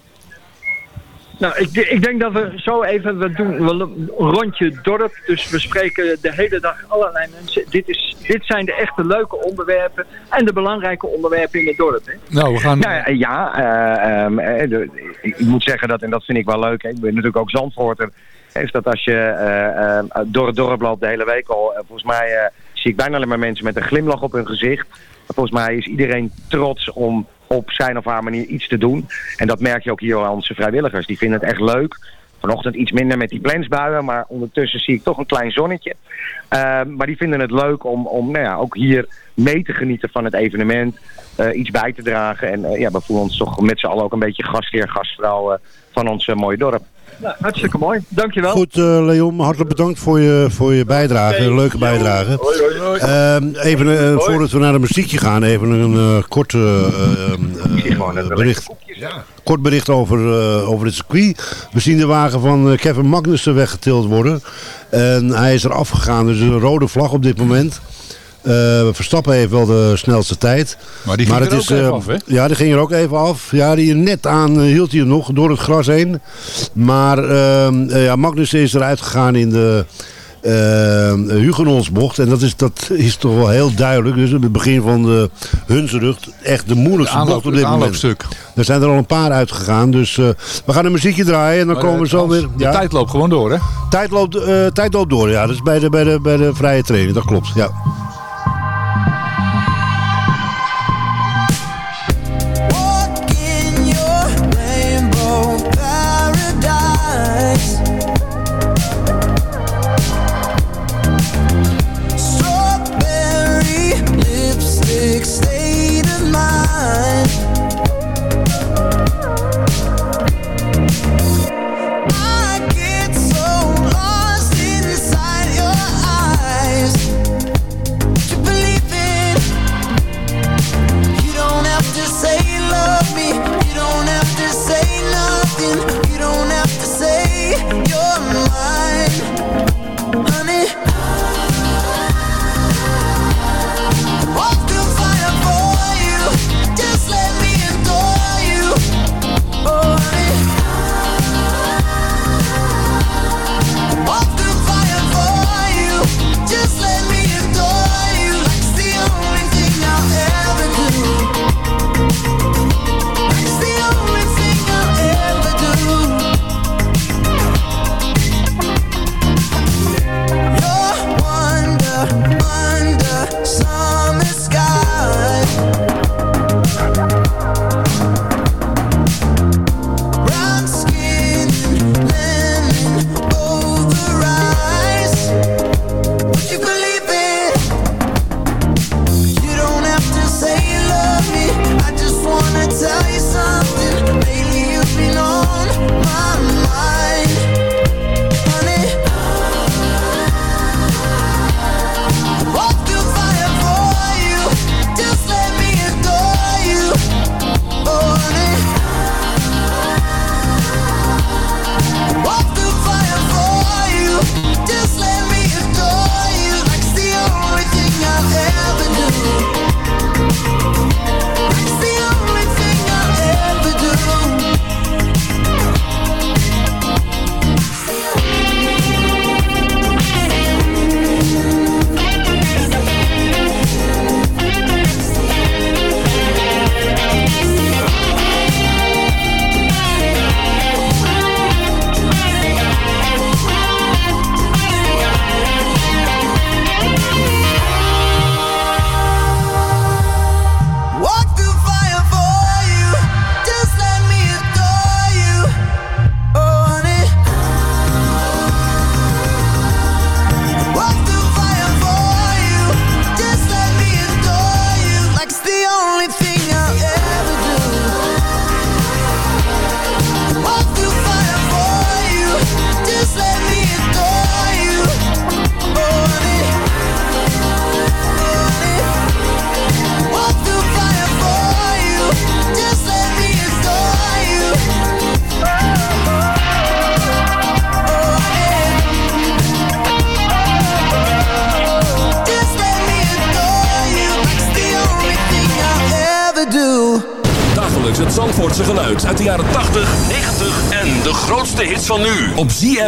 Nou, ik, ik denk dat we zo even, we doen een rondje dorp. Dus we spreken de hele dag allerlei mensen. Dit, is, dit zijn de echte leuke onderwerpen en de belangrijke onderwerpen in het dorp. Hè? Nou, we gaan... Ja, ja eh, ehm, eh, de- ik, moet zeggen dat, en dat vind ik wel leuk, hè, ik ben natuurlijk ook Zandvoorter, is dat als je eh, eh, door het dorp loopt de hele week al, eh, volgens mij eh, zie ik bijna alleen maar mensen met een glimlach op hun gezicht. Volgens mij is iedereen trots om op zijn of haar manier iets te doen. En dat merk je ook hier aan onze vrijwilligers. Die vinden het echt leuk. Vanochtend iets minder met die plensbuien, maar ondertussen zie ik toch een klein zonnetje. Ehm, maar die vinden het leuk om, om nou ja, ook hier mee te genieten van het evenement. eh, iets bij te dragen. En eh, ja, we voelen ons toch met z'n allen ook een beetje gastheer, gastvrouw eh, van ons mooie dorp. Nou, hartstikke mooi. Dankjewel. Goed, eh, Leon, hartelijk bedankt voor je, voor je bijdrage. Leuke bijdrage. Ehm, even, eh, voordat we naar een muziekje gaan, even een eh, kort bericht. Kort bericht over, eh, over het circuit. We zien de wagen van Kevin Magnussen weggetild worden. En hij is er afgegaan, dus een rode vlag op dit moment. Eh, Verstappen heeft wel de snelste tijd. Maar die ging er ook even eh, af, hè? Ja, die ging er ook even af. Ja, die net aan eh, hield hij hem nog door het gras heen. Maar ehm, eh, ja, Magnussen is eruit gegaan in de uh, Hugenonsbocht. En dat is, dat is toch wel heel duidelijk. Dus het begin van de Hunsrug. Echt de moeilijkste De aanloop- bocht op dit moment. Er zijn er al een paar uitgegaan. Dus we gaan een muziekje draaien. En dan Maar, komen we zo weer... de tijd loopt gewoon door, hè? Tijd loopt, tijd loopt door, ja. Dat is bij de, bij de, bij de vrije training. Dat klopt, ja.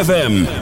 ZFM.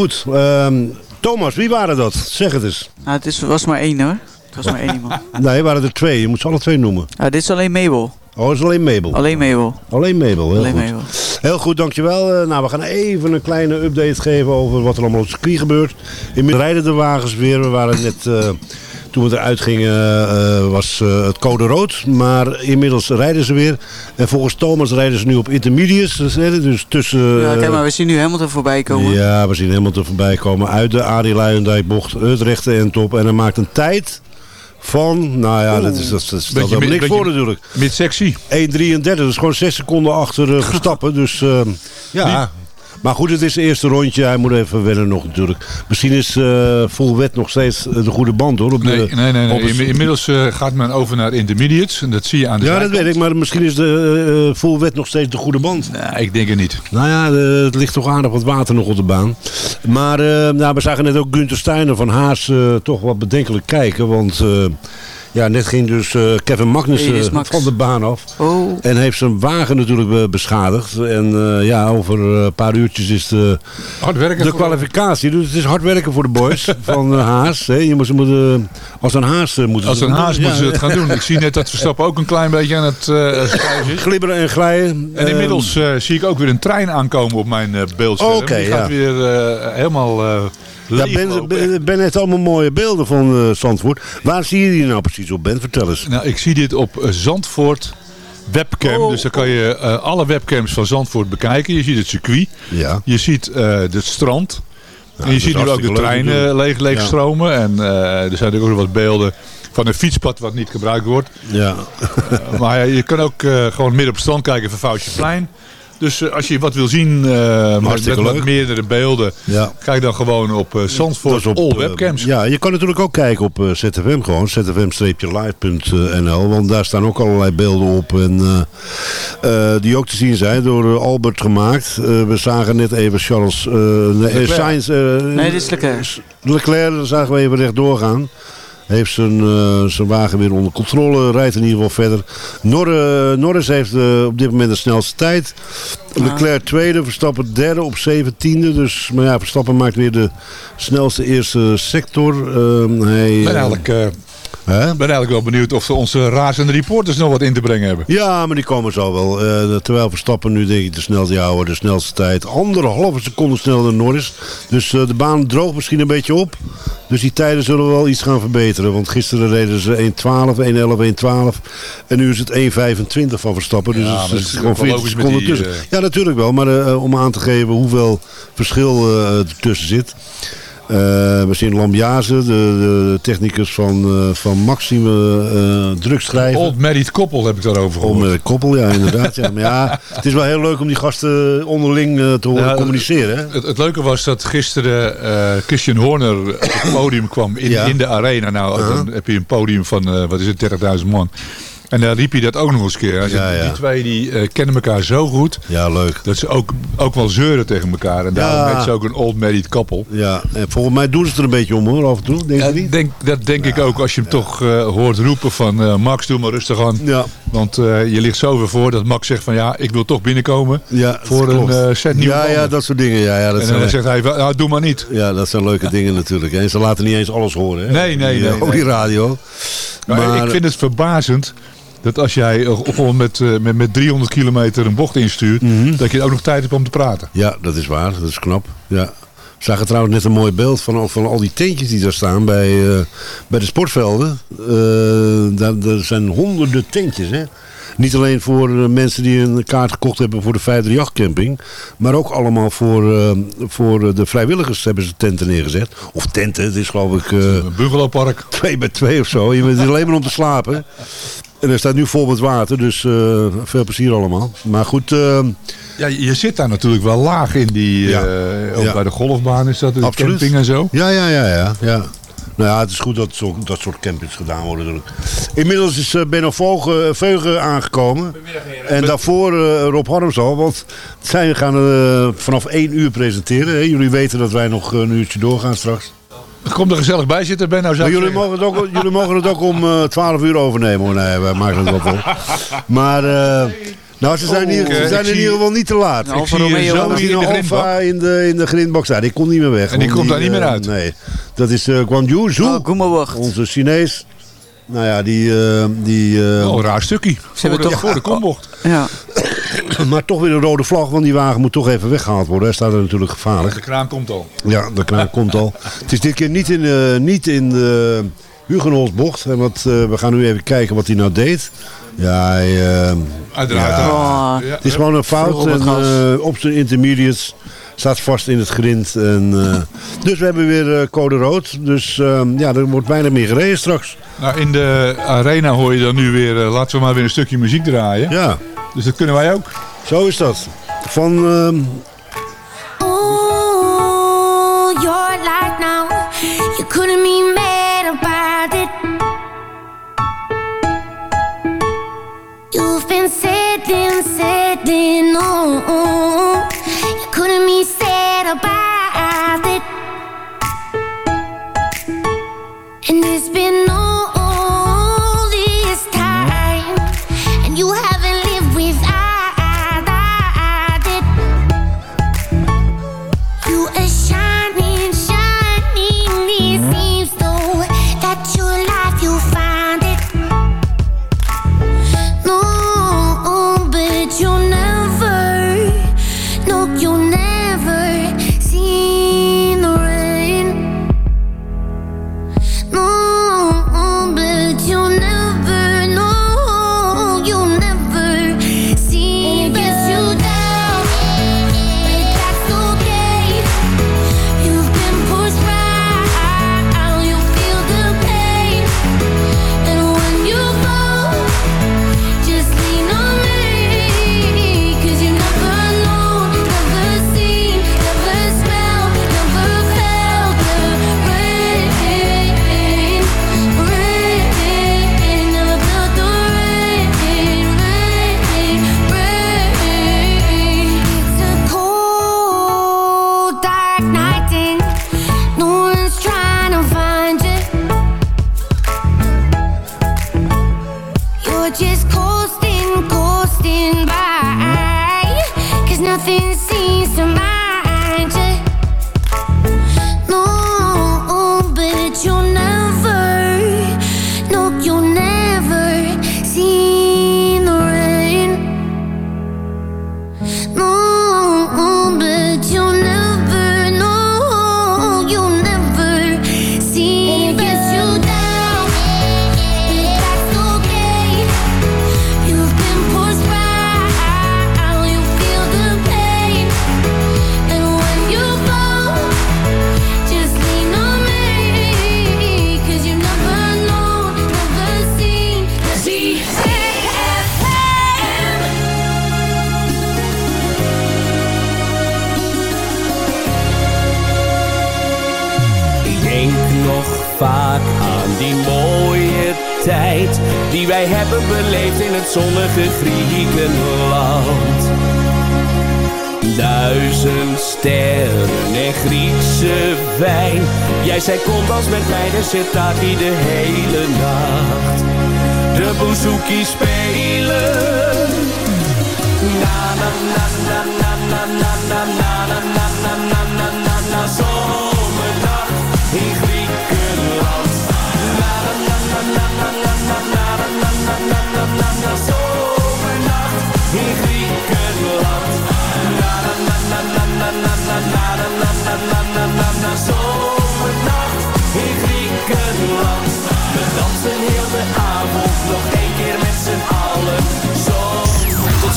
Goed, ehm, Thomas, wie waren dat? Zeg het eens. Nou, het is, was maar één hoor. Het was maar één iemand. Nee, waren er twee. Je moet ze alle twee noemen. Nou, dit is alleen Mabel. Oh, het is alleen Mabel. Alleen Mabel. Alleen Mabel, heel Alleen goed. Mabel. Heel goed, dankjewel. Eh, nou, we gaan even een kleine update geven over wat er allemaal op het circuit gebeurt. Inmiddels rijden de wagens weer. We waren net, eh, toen we eruit gingen, eh, was eh, het code rood. Maar inmiddels rijden ze weer. En volgens Thomas rijden ze nu op intermediates. Dus, hè, dus tussen... ja, eh, kijk maar, we zien nu Hamilton voorbij komen. ja, we zien helemaal te voorbij komen uit de Arie Luijendijk bocht, het rechte en top. En hij maakt een tijd van, nou ja, dat, is, dat, dat stelt helemaal niks voor natuurlijk. Mid-sectie. 1.33, dat is gewoon 6 seconden achter Verstappen. Dus eh, ja, maar goed, het is het eerste rondje. Hij moet even wennen nog natuurlijk. Misschien is eh vol wet nog steeds eh, de goede band hoor. Op Nee, de, nee, nee. nee. het- Inmiddels eh, gaat men over naar intermediates. En dat zie je aan de ja, dat weet ik, maar misschien is de eh, eh, vol wet nog steeds de goede band. Nee, ik denk het niet. Nou ja, eh, het ligt toch aardig wat water nog op de baan. Maar eh, nou, we zagen net ook Gunther Steiner van Haas eh, toch wat bedenkelijk kijken. Want eh, ja, net ging dus eh, Kevin Magnussen Hey, Max. van de baan af. Oh. En heeft zijn wagen natuurlijk eh, beschadigd. En eh, ja, over een paar uurtjes is de, Hard werken. de kwalificatie. Dus het is hard werken voor de boys van Haas. Hè. Je moet, ze moeten, als een Haas moeten Als ze een het haas doen. moeten ze het gaan doen. Ik zie net dat Verstappen ook een klein beetje aan het eh is. Glibberen en glijden. En inmiddels eh, zie ik ook weer een trein aankomen op mijn beeldscherm. Oké, Die gaat ja. weer eh, helemaal Ja, ben, ben, ben net allemaal mooie beelden van eh Zandvoort. Waar zie je die nou precies op, Ben? Vertel eens. Nou, ik zie dit op eh, Zandvoort webcam. Oh. Dus dan kan je eh, alle webcams van Zandvoort bekijken. Je ziet het circuit. Ja. Je ziet het strand. en je ziet nu ook de treinen leeg, leeg Ja. stromen. En er zijn natuurlijk ook nog wat beelden van een fietspad wat niet gebruikt wordt. Ja. Maar ja, je kan ook gewoon midden op het strand kijken van Foutjeplein. Dus eh, als je wat wil zien eh met, met wat meerdere beelden, Ja. kijk dan gewoon op eh Zandvoort is op, All Webcams. ja, je kan natuurlijk ook kijken op eh, ZFM gewoon, zfm-live.nl, want daar staan ook allerlei beelden op. En Eh, die ook te zien zijn door Albert gemaakt. Eh, we zagen net even Charles... eh nee. Sainz, eh, Nee, dit is Leclerc. Leclerc, daar zagen we even rechtdoor gaan. Heeft zijn, eh, zijn wagen weer onder controle, rijdt in ieder geval verder. Nor, Norris heeft eh, op dit moment de snelste tijd. Leclerc tweede, Verstappen derde op zeventiende. Dus, maar ja, Verstappen maakt weer de snelste eerste sector. Ehm, hij, Ik ben eh, eigenlijk, hè? ben eigenlijk wel benieuwd of onze razende reporters nog wat in te brengen hebben. Ja, maar die komen zo wel. Eh, terwijl Verstappen nu denk ik de snelste jouwer, de snelste tijd. Anderhalve seconde sneller dan Norris. Dus eh, de baan droogt misschien een beetje op. Dus die tijden zullen wel iets gaan verbeteren. Want gisteren reden ze 1.12, 1.11, 1.12. En nu is het 1.25 van Verstappen. Dus Ja, het is gewoon ook wel 40 logisch met seconden die, tussen. eh, Ja, natuurlijk wel. Maar om aan te geven hoeveel verschil er tussen zit. Eh, we zien Lambiase, de, de technicus van, eh, van Maxime eh drugschrijver. Old married koppel heb ik daarover gehoord. Om een koppel, ja, inderdaad. ja. Maar ja, het is wel heel leuk om die gasten onderling te horen communiceren. Hè? Het, het leuke was dat gisteren Christian Horner op het podium kwam in, Ja. in de arena. Nou, Uh-huh. dan heb je een podium van, wat is het, 30.000 man. En daar riep hij dat ook nog eens een keer. Ja, ja. Die twee die, eh, kennen elkaar zo goed. Ja, leuk. Dat ze ook, ook wel zeuren tegen elkaar. En daarom Ja. heet ze ook een old married couple. Ja, en volgens mij doen ze het er een beetje om hoor, af en toe. Denk je denk, dat denk ik ook als je hem toch eh, hoort roepen van eh, Max doe maar rustig aan. Ja. Want je ligt zoveel voor dat Max zegt van ja ik wil toch binnenkomen Ja, voor een set nieuwe Ja, ja, dat soort dingen. Ja, ja, dat en dan zegt hij nou doe maar niet. ja, dat zijn leuke dingen natuurlijk. En ze laten niet eens alles horen. Hè? Nee, nee, Die, nee. die radio. Maar, Maar- ik vind het verbazend dat als jij eh, gewoon met, eh, met, met 300 kilometer een bocht instuurt, Mhm. dat je ook nog tijd hebt om te praten. Ja, dat is waar. Dat is knap. Ja. We zagen trouwens net een mooi beeld van, van al die tentjes die daar staan bij, eh, bij de sportvelden. Eh, daar, er zijn honderden tentjes. Hè? Niet alleen voor mensen die een kaart gekocht hebben voor de 538 camping. Maar ook allemaal voor, voor de vrijwilligers hebben ze tenten neergezet. Of tenten, het is geloof ik... Een bungalowpark. twee bij twee of zo. Je bent er alleen maar om te slapen. En er staat nu vol met water, dus eh, veel plezier allemaal. Maar goed, eh, Ja, je zit daar natuurlijk wel laag in die, Ja. eh, ook Ja. bij de golfbaan is dat, de Absoluut. camping en zo. Ja, ja, ja, ja. ja. Nou ja, het is goed dat zo, dat soort campings gedaan worden natuurlijk. Inmiddels is eh, Benno Vogel, Veugen aangekomen. En daarvoor Rob Harms al. Want zij gaan eh, vanaf 1 uur presenteren. Hè. Jullie weten dat wij nog een uurtje doorgaan straks. Kom er gezellig bij zitten, Ben. Nou, Maar ik jullie, zeggen. mogen het ook, jullie mogen het ook om eh 12 uur overnemen. hoor. Nee, wij maken het wel vol. Maar eh, nou, ze zijn, hier, ze ik zijn in ieder geval niet te laat. Alfa Ik zie Romeo. zo in een de Alfa grindbak. in de, in de grindbox. Ja, die komt niet meer weg. En die komt daar niet meer eh, uit. Nee, dat is eh Guangzhou. Zhu, Oh, Goemelwacht. onze Chinees. Nou ja, die... eh, die eh, Wel een raar stukje. Voor hebben de, toch- voor de kombocht. Ja. maar toch weer een rode vlag, want die wagen moet toch even weggehaald worden. Hij staat er natuurlijk gevaarlijk. De kraan komt al. Ja, de kraan komt al. Het is dit keer niet in, eh, niet in de Hugenholzbocht. hè, Want eh, we gaan nu even kijken wat hij nou deed. Ja, hij, Uiteraard. Ja. Oh, Ja. het is gewoon een fout. En, op zijn intermediates staat vast in het grind. En, eh, dus we hebben weer eh, code rood. Dus eh, ja, er wordt bijna meer gereden straks. Nou, in de arena hoor je dan nu weer, eh, laten we maar weer een stukje muziek draaien. Ja, Dus dat kunnen wij ook. zo is dat. Van... ehm, Ooh, now. You couldn't be mad about it. You've been sitting, sitting, oh, Jij zei kom als met mij de sitaki de hele nacht. De bouzouki spelen. Na na na na na na na na na na na na na na na zomernacht in Griekenland. Na na na na na na na na na na na na na na na zomernacht in Griekenland. Na na na na na na na na na na na na na na